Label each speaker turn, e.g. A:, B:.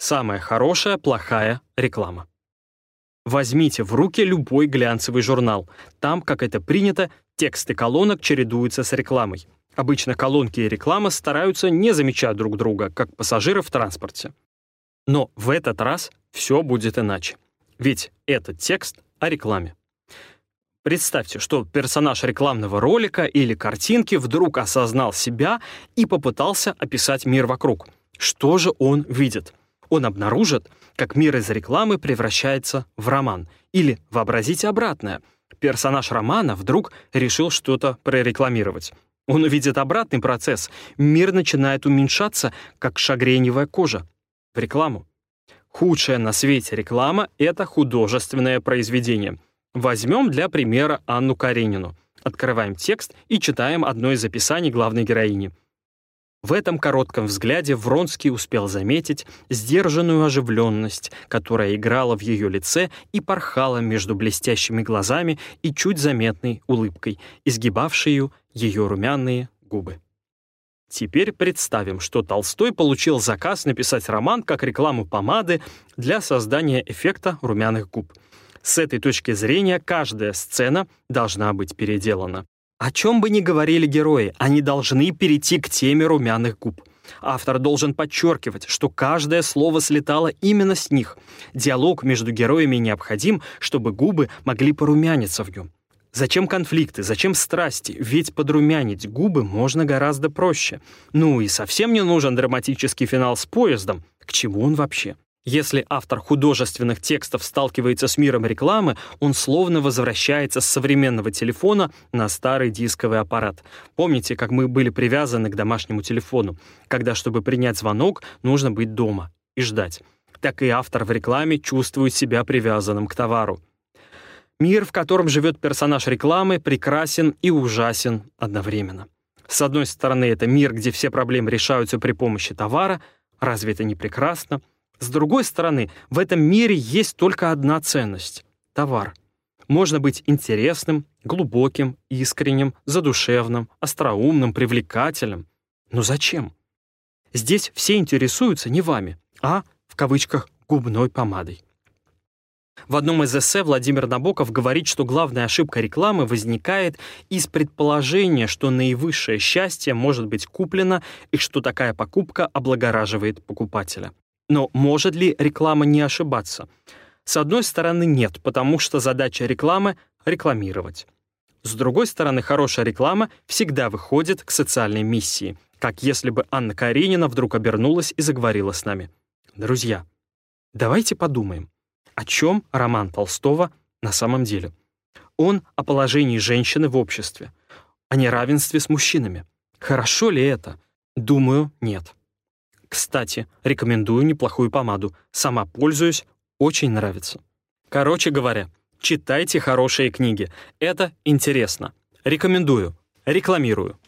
A: Самая хорошая, плохая реклама. Возьмите в руки любой глянцевый журнал. Там, как это принято, тексты колонок чередуются с рекламой. Обычно колонки и реклама стараются не замечать друг друга, как пассажиры в транспорте. Но в этот раз все будет иначе. Ведь этот текст о рекламе. Представьте, что персонаж рекламного ролика или картинки вдруг осознал себя и попытался описать мир вокруг. Что же он видит? Он обнаружит, как мир из рекламы превращается в роман. Или вообразите обратное. Персонаж романа вдруг решил что-то прорекламировать. Он увидит обратный процесс. Мир начинает уменьшаться, как шагреневая кожа. В рекламу. Худшая на свете реклама — это художественное произведение — Возьмем для примера Анну Каренину. Открываем текст и читаем одно из описаний главной героини. В этом коротком взгляде Вронский успел заметить сдержанную оживленность, которая играла в ее лице и порхала между блестящими глазами и чуть заметной улыбкой, изгибавшей ее румяные губы. Теперь представим, что Толстой получил заказ написать роман как рекламу помады для создания эффекта румяных губ — с этой точки зрения каждая сцена должна быть переделана. О чем бы ни говорили герои, они должны перейти к теме румяных губ. Автор должен подчеркивать, что каждое слово слетало именно с них. Диалог между героями необходим, чтобы губы могли порумяниться в нем. Зачем конфликты, зачем страсти? Ведь подрумянить губы можно гораздо проще. Ну и совсем не нужен драматический финал с поездом. К чему он вообще? Если автор художественных текстов сталкивается с миром рекламы, он словно возвращается с современного телефона на старый дисковый аппарат. Помните, как мы были привязаны к домашнему телефону, когда, чтобы принять звонок, нужно быть дома и ждать. Так и автор в рекламе чувствует себя привязанным к товару. Мир, в котором живет персонаж рекламы, прекрасен и ужасен одновременно. С одной стороны, это мир, где все проблемы решаются при помощи товара. Разве это не прекрасно? С другой стороны, в этом мире есть только одна ценность — товар. Можно быть интересным, глубоким, искренним, задушевным, остроумным, привлекательным. Но зачем? Здесь все интересуются не вами, а, в кавычках, губной помадой. В одном из эссе Владимир Набоков говорит, что главная ошибка рекламы возникает из предположения, что наивысшее счастье может быть куплено и что такая покупка облагораживает покупателя. Но может ли реклама не ошибаться? С одной стороны, нет, потому что задача рекламы — рекламировать. С другой стороны, хорошая реклама всегда выходит к социальной миссии, как если бы Анна Каренина вдруг обернулась и заговорила с нами. Друзья, давайте подумаем, о чем роман Толстого на самом деле. Он о положении женщины в обществе, о неравенстве с мужчинами. Хорошо ли это? Думаю, нет. Кстати, рекомендую неплохую помаду. Сама пользуюсь, очень нравится. Короче говоря, читайте хорошие книги. Это интересно. Рекомендую. Рекламирую.